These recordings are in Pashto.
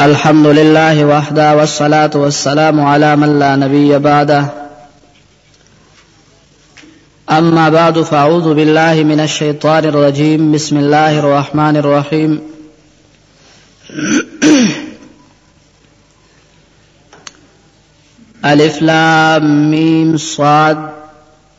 الحمد لله وحده والصلاة والسلام على من من لا نبي بعده أما بعد فأعوذ بالله الشيطان الرجيم بسم الله الرحمن الرحيم لام صاد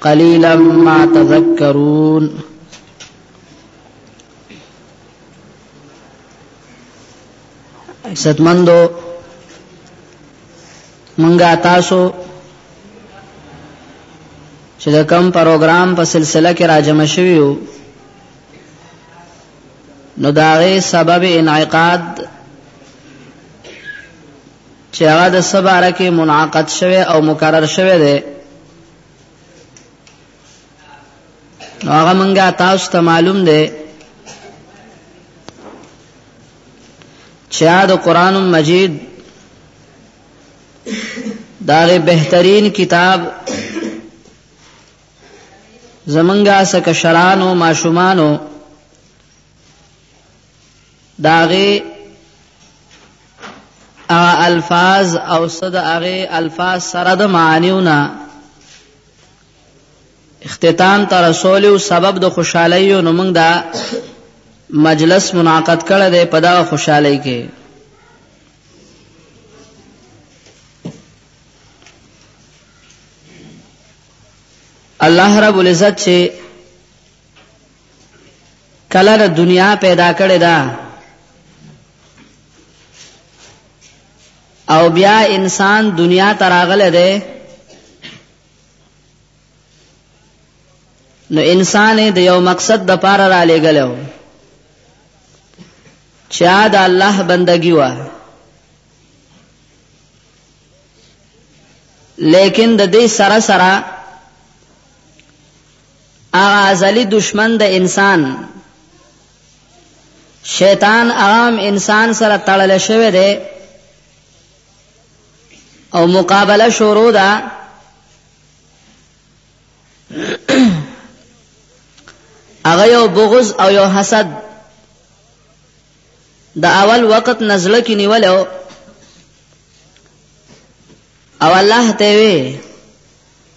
قليلا ما تذكرون عزتمندو منګه تاسو چې د کم پروګرام په سلسله کې راجم شوی یو نو داغه سبب انعقاد چې هغه د څه باره کې منعقد شوی او مقرر شوی دی نو هغه مونږه تاسو ته معلوم دی چې د قران مجید دا بهترین کتاب زمونږه سکه شرانو ماشومانو داغه هغه الفاظ او صد هغه الفاظ سره د معانیونه اختتام ته رسول او سبب د خوشحالي او نمنګ دا مجلس منعقد کړه د په دا خوشحالي کې الله رب العزت چې کله د دنیا پیدا کړی دا او بیا انسان دنیا تراغله ده نو انسان د یو مقصد د پاره را لګلو چا د الله بندگی و لیکن د دې سره سره هغه ازلی دشمن د انسان شیطان عام انسان سره تړل شوی دی او مقابله شروع ده هغه یو بغض او یو حسد د اول وخت نزله کې نیول او الله ته وی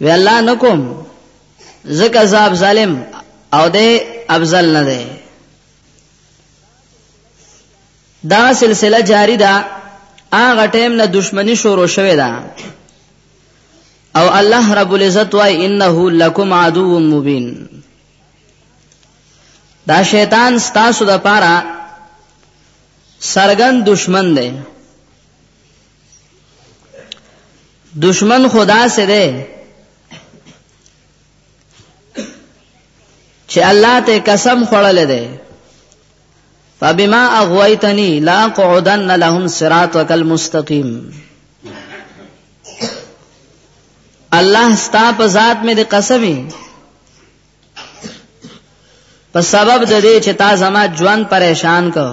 وی الله نکوم زکه زاب ظالم او دې افضل نه ده دا سلسله جاری ده هغه ټیم نه دشمنی شروع شوه ده او الله رب العزت وای انه لکم عدو مبین دا شیطان ستاسو د پاره سرګن دشمن دی دشمن خدا سے دے چې الله ته قسم خوړل دی فبما اغويتني لا قعدن لهم صراطك المستقيم الله ستا په ذات مې د قسمي په سبب د دې چې تا زما ژوند پریشان کړ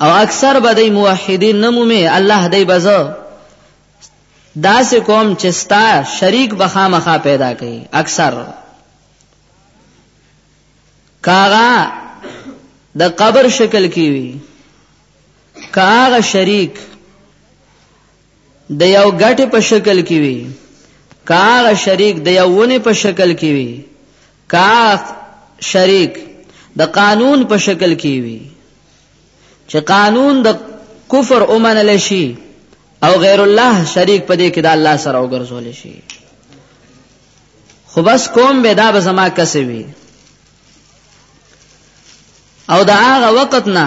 او اکثر به دی موحدین نه مومې الله دی به زه داسې کوم چې ستا شریک به خامخا پیدا کوي اکثر کاغه د قبر شکل کې وي کاغه شریک د یو ګټې په شکل کې وي که هغه شریک د یو ونې په شکل کې وي که هغه شریک د قانون په شکل کې وي چې قانون د کفر اومنل شي او غیر الله شریک په دې کې د الله سره وګرځول شي خو بس کوم به دا به زما کسې وي او دا هغه وخت نه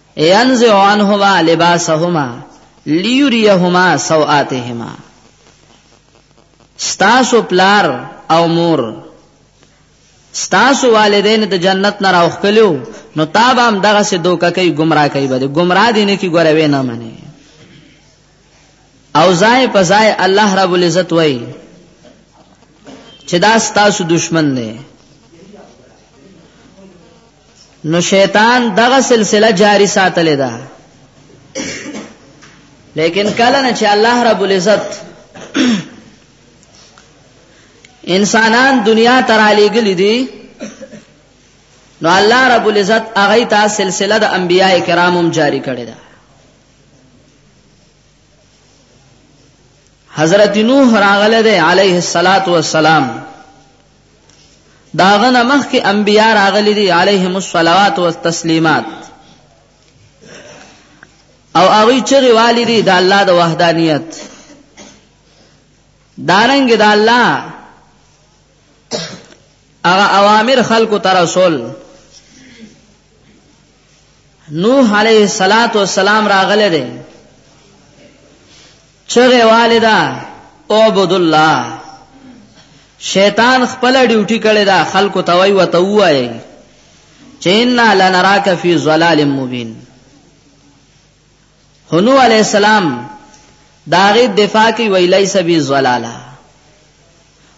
ينزع عنهما لباسهما ليريهما سوآتهما ستاسو پلار او مور ستاسو والدین د جنت نه راوخلو نو تاب هم دغه سه دوکه کوي گمراه کوي بده گمراه دي نه کی ګوره وې نه مني او ځای په ځای الله رب العزت وای چې دا ستاسو دشمن دی نو شیطان دغه سلسله جاری ساتلې ده لیکن کله نه چې الله رب العزت انسانان دنیا ته را لېږلي دي نو الله رب العزت هغه ته سلسله د انبیای کرامو جاری کړې ده حضرت نوح راغله ده علیه الصلاۃ والسلام د هغه نه مخکې انبیا راغلي دي علیهم الصلوات والتسلیمات او هغوی چغې والي دي د الله د وحدانیت دارنګې د دا الله هغه اوامر خلکو ته رسول نوح علیه السلام راغلی دی چغه والدا اعبد الله شیطان خپل ډیوټي کړی دا خلکو ته وای وته وای چې ان لنراک فی ظلال مبین هنو علی السلام داغه دفاع کی وی لیس بی ظلالا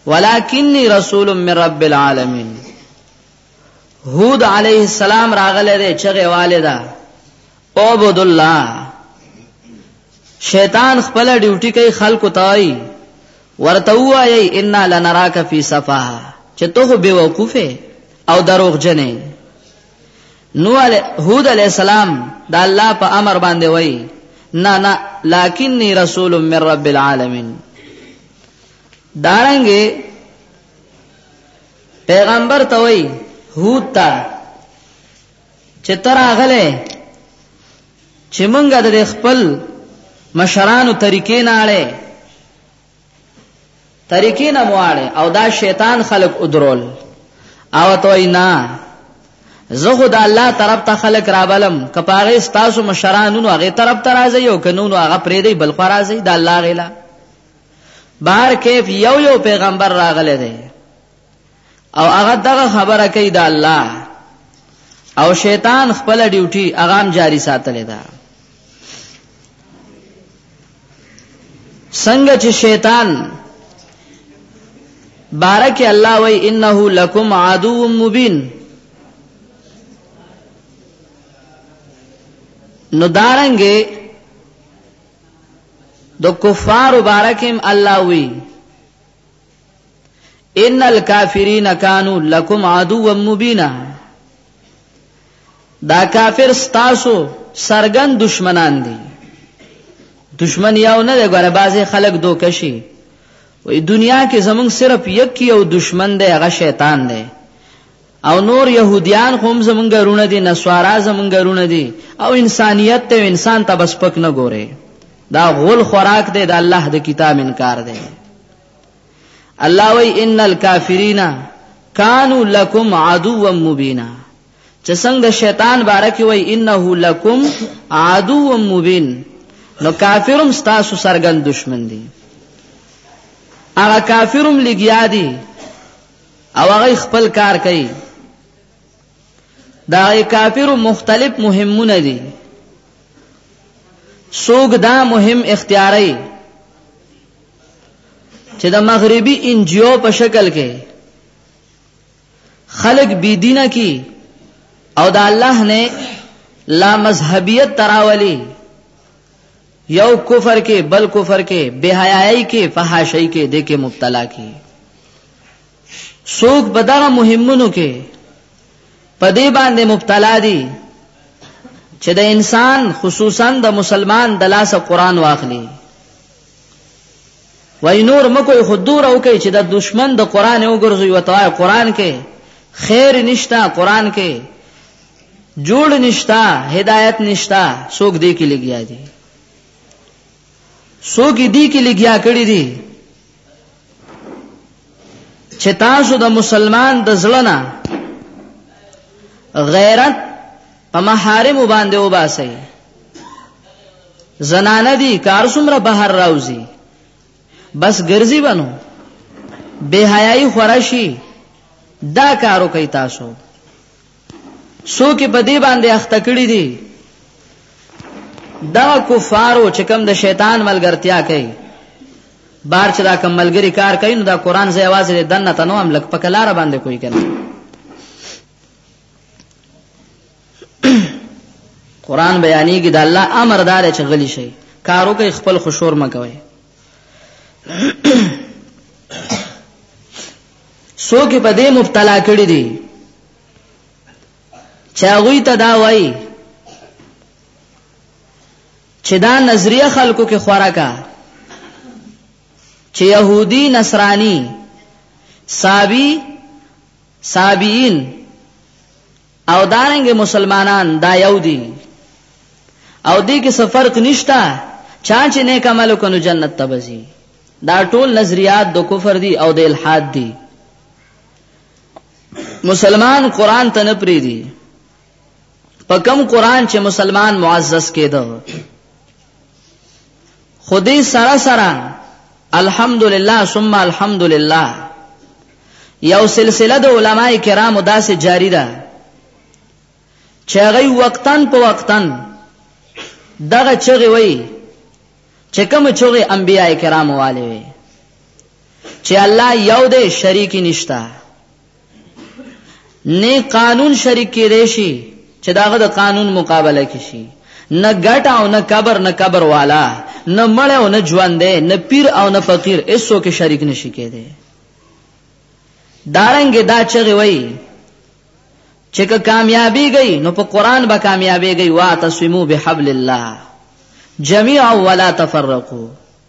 ولکنی رسول من رب العالمین هود علیه السلام راغله ده چغه والدا عبد الله شیطان خپل ډیوټي کوي خلکو تای ورته وایي ان لنراک فی صفا چې ته خو بیوقوفه او دروغجنې نو علی هود علی السلام دا الله په امر باندې وایي نه نه لکنی رسول من رب العالمین دارنګي پیغمبر ته وایي هود ته چې تر اغله چې مونږه د خپل مشرانو طریقې نه اړې طریقې نه مواړې او دا شیطان خلق ادرول او توي نه زه خو د الله طرف ته خلق رابلم کپاره تاسو مشرانو هغه طرف ته راځي او کنونو هغه پرې دی بل خو راځي د الله غلا بهر کیف یو یو پیغمبر راغله دی او هغه دغه خبره کوي د الله او شیطان خپل ډیوټي اغام جاری ساتلې ده څنګه چې شیطان بارک الله وای انه لکم عدو مبین نو دارنګه د کفار مبارکم الله وی ان الکافرین کانو لکم عدوا مبینا دا کافر ستاسو سرګن دشمنان دي دشمن یو نه دی ګوره بعضې خلک دوکه شي وایي دنیا کې زمونږ صرف یک یو دشمن دی هغه شیطان دی او نور يهوديان هم زمونږ رونه دي نسوارا زمونږ رونه دي او انسانيت ته انسان ته بس پک نه ګوري دا غول خوراک دی د الله د کتاب انکار دی الله وی ان الکافرین کانوا لکم عدوا مبینا چې څنګه شیطان بارکی وی انه لکم عدو مبین نو کافرم ستاسو سرګن دشمن دی هغه کافرم لګیا دی او هغه خپل کار کوي دا کافرو مختلف مهمونه دي سوګ دا مهم اختیاري چې د مغربي انجیو په شکل کې خلق بی دینه کی او د الله نه لا مذهبیت تراولی یو کفر کې بل کفر کې بے حیاي کې فحاشي کې د کې مبتلا کې سوق بدغه مهمونو کې پدې باندې مبتلا دي چې د انسان خصوصا د مسلمان د لاسه قران واخلي وای نور مکو خو دور او کوي چې د دشمن د قران یو ګرځي وته وای قران کې خیر نشتا قران کې جوړ نشتا هدایت نشتا څوک دې کې لګیا دي څوک دې کې لګیا کړی دي چې تاسو د مسلمان د زړه غیرت په محارم باندې وباسئ زنانه دي کار څومره بهر راوځي بس ګرځي بنو بے حیاي خورشي دا کارو کوي تاسو څوک په دې باندې اخته کړی دي دا کفارو چې کوم د شیطان ملګرتیا کوي بار چې دا کوم ملګری کار کوي نو دا قران زې आवाज دې دنه تنو هم لک پکلار باندې کوي کنه قران بیانې کې د الله امر دار چې غلی شي کارو کوي خپل خشور مکوي سو کې په دې مبتلا کړی دي چاغوی ته دا وای چې دا نظریه خلکو کې خوراکا چې يهودي نصراني سابي سابین او دارنګ مسلمانان دا یو دي او دې کې څه فرق نشتا چا چې نیک عمل وکړو جنت ته وځي دا ټول نظریات د کفر دي او د الحاد دي مسلمان قران ته نه پریدي په کم قران چې مسلمان معزز کېده خودي سره سره الحمدلله ثم الحمدلله یو سلسله د علما کرامو داسې جاری ده چې هغه وقتن په وقتن دغه چغي وای چې کوم چغي انبیای کرامو والي وي چې الله یو دی شریک نشته نه قانون شریک کې دی شي چې داغه د قانون مقابله کې شي نه ګټ او نه قبر نه قبر والا نه مړ او نه ژوند نه پیر او نه فقیر ایسو کې شریک نشي کېده دارنګ دا چغي وای چې که کامیابی گئی نو په قران به کامیابی گئی واعتصمو بحبل الله جميعا ولا تفرقوا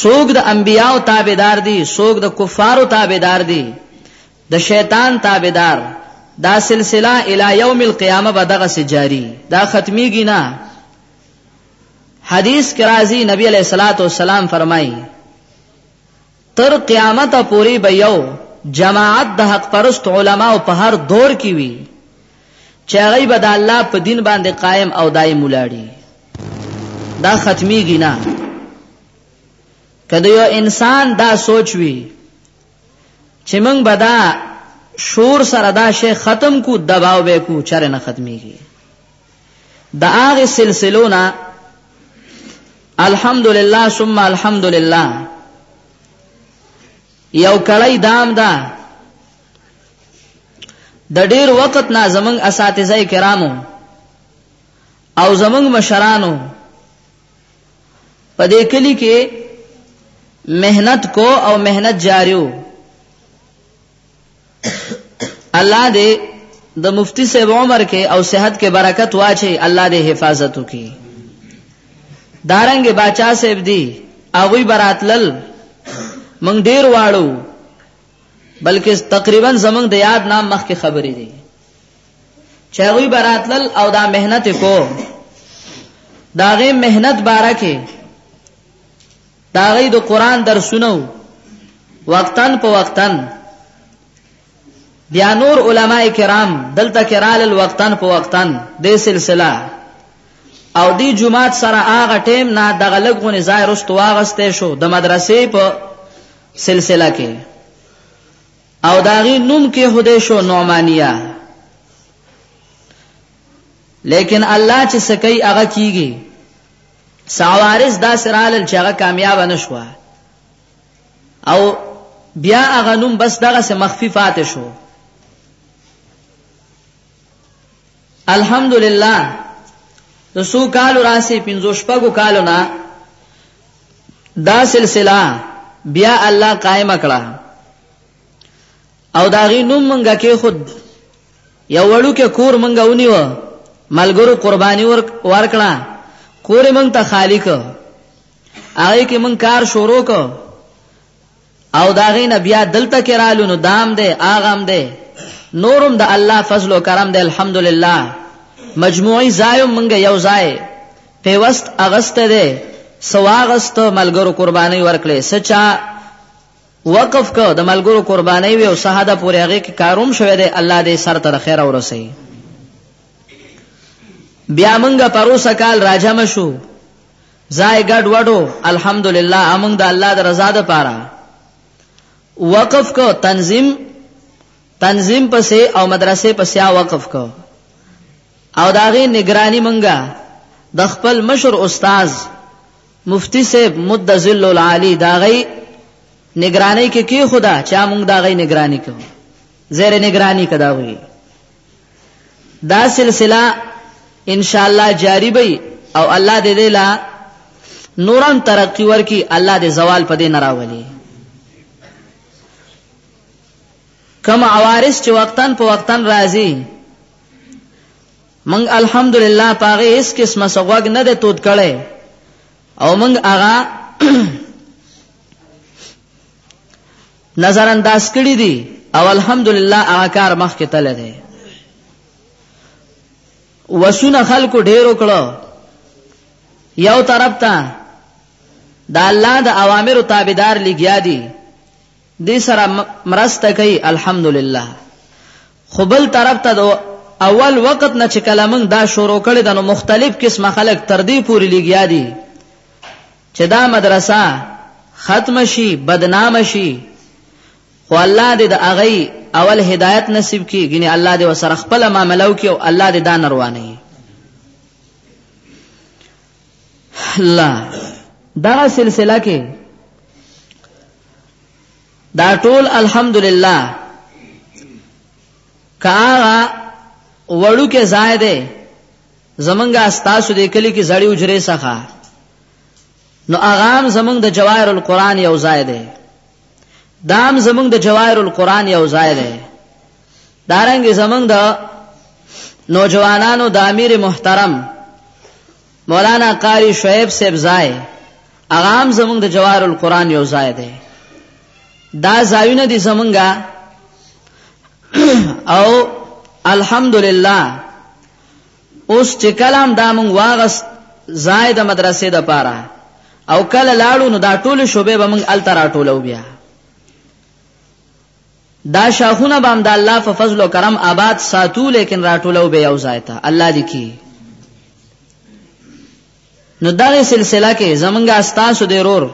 سوګ د انبیاو تابعدار دي سوګ د کفارو تابعدار دي د شیطان تابعدار دا سلسله الی یوم القیامه به دغه سي جاری دا ختمیږي نه حدیث کې راځي نبی علیہ الصلوۃ والسلام فرمایي تر قیامت پورې به یو جماعت د حق پرست علماو په هر دور کې وي چې هغه به د الله په دین باندې قائم او دائم ولاړي دا ختميږي نه کله یو انسان دا سوچ وي چې موږ به دا شور سره دا شی ختم کو دباو به کو چر نه ختميږي د هغې سلسلو نه الحمدلله ثم الحمدلله یو کړی دام دا د دا ډیر وخت نه زمنګ اساتذه کرامو او زمنګ مشرانو په دې کلی کې مهنت کو او مهنت جاریو الله دې د مفتی صاحب عمر کې او صحت کې برکت واچي الله دې حفاظت وکي دارنګ باچا صاحب دی اغوی براتلل مونږ ډیر واړو بلکې تقریبا زمونږ د یاد نام مخ کې خبرې دي چې اغوی براتلل او دا مهنت کو داغه مهنت بارکه د هغوی د قرآن درسونه وقتا په وقتا بیا نور علما کرام دلته کرال الوقتا په وقتا د سلسله او دی جمعات سره هغه ټیم نه دغه لګونه ځای رستو واغسته شو د مدرسې په سلسله کې او داغي نوم کې هده شو نعمانیه لیکن الله چې سکی هغه کیږي څه عوارض داسې رالل چې هغه کامیابه نه شوه او بیا هغه نوم بس دغسې مخفي پاتې شو الحمدلله د څو کالو راسې پنځو شپږو کالو نه دا سلسله بیا الله قائم کړه او دا غي نوم منګه کې خود یو وړوکی کور موږ ونیو، ملګرو قرباني ورکړه، کور یې موږ ته خالي کړ، هغه کې موږ کار شروع کړ او د هغې نه بیا دلته کې رالو، نو دا هم دی، هغه هم دی، نور هم د الله فضل او کرم دی، الحمدلله، مجموعي ځای هم موږ یو ځای پېوست اغوستی دی، څه واغوستو، ملګرو قربانۍ ورکړې، څه چا. وقف که د ملګرو قربانۍ وي او څه حده پورې هغې کې کار هم شوی دی، الله دې یې سر ته د خیره ورسوي. بیا مونږ پروسږ کال راجمع شو، ځای ګډ وډ و، الحمدلله مونږ د الله د رضا دپاره وقف که تنظیم تنظیم پسې او مدرسې پسې وقف کو او داغه نگرانی منګه د خپل مشر استاد مفتی صاحب مد ظل العالی دا غي نگرانی کې کې خدا چا مونږ دا غي نگرانی کوو زیر نگرانی کدا وي دا سلسله ان شاء الله جاری وي او الله دې دې لا نورم ترقی ورکی الله دې زوال پدې نه راولي کم عوارض چې وقتن په وقتن راځي موږ الحمدلله پاغه هیڅ قسمه سغوګ نه ده تود کړي او موږ هغه نظر انداز کړی دي او الحمدلله هغه کار مخ کې تل دی وسونه خلکو ډیرو کړو یو طرف ته دا الله د اوامر تابعدار لګیا دي دې سره مرسته کوي الحمدلله خو بل طرف ته د اول وخت نه چې کله موږ دا شروع کړې ده نو مختلف قسمه خلک تر دې پورې لګیا دي چې دا مدرسه ختم شي بدنام شي خو الله دې د اغي اول هدایت نصیب کړي ګنې الله دې وسره خپل معاملو کې او الله دې دا نروانه الله دا سلسله کې دا ټول الحمدلله کاغه وړو کې ځای دی زمونږه استاسو دې کلی کې زړی اجره سخه نو اغام زمونږ د جواهر القرآن یو ځای دی دام زمونږ د جواهر القرآن یو ځای دی دارنګ زمنګ د نوجوانانو د امیر محترم مولانا قاری شعیب صاحب زای هغه هم زمنګ د جوار القرآن یو ځای دی دا ځایونه دي زمنګا او الحمدلله اوس چې کلام دا مونږ واغس زائد مدرسې د پاره او کله لاړو نو دا ټول شوبې به مونږ الترا ټولو بیا دا شاخونه به هم د الله په فضل او کرم آباد ساتو لیکن راټولو به یو ځای ته الله دې کی نو دغه سلسله کې زمونږه استاسو دی رور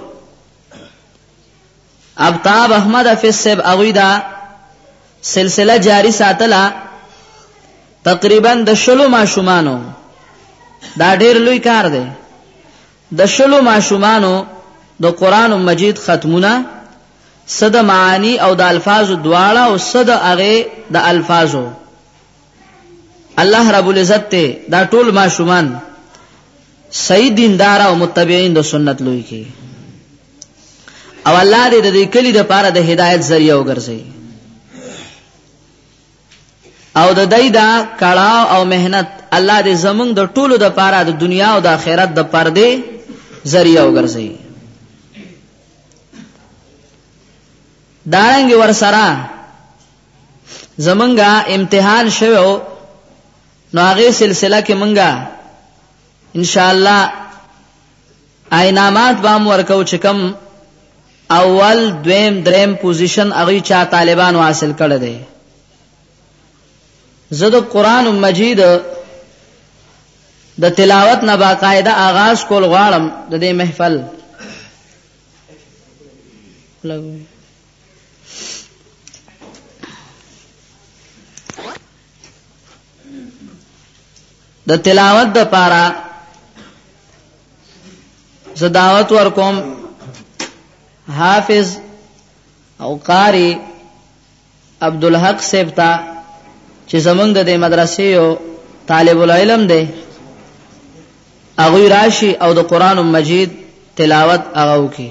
ابتاب احمد حفیظ صاحب هغوی دا سلسله جاری ساتله تقریبا د شلو ماشومانو دا ډیر لوی کار دی د شلو ماشومانو د قرآن مجید ختمونه، څه د معاني او د الفاظو دواړه او څه د هغې د الفاظو. الله رب العزت ته دا ټول ماشومان صحیح دیندار او متبعین د سنت لوی کی او الله دې د دې کلی د پاره د هدایت ذریعہ وګرځي او د دای دا کړاو او مهنت الله دې زمونږ د ټولو د پاره د دنیا او د آخرت د پردې ذریعہ وګرځي دارنګ ور سره زمونږه امتحان شوو نو هغه سلسله کې مونږه ان شاء الله اینامات به هم ورکو چې کوم اول دویم دریم پوزیشن هغه چا طالبانو حاصل کړی دی زه د قران مجید د تلاوت نه باقاعده آغاز کول غواړم د دې محفل لګوي د تلاوت د پاره زداوت ورکوم حافظ او قاری عبد الحق سیبتا چې زمونږ د مدرسې یو طالب العلم دی اغوی راشي او د قران مجید تلاوت هغه وکي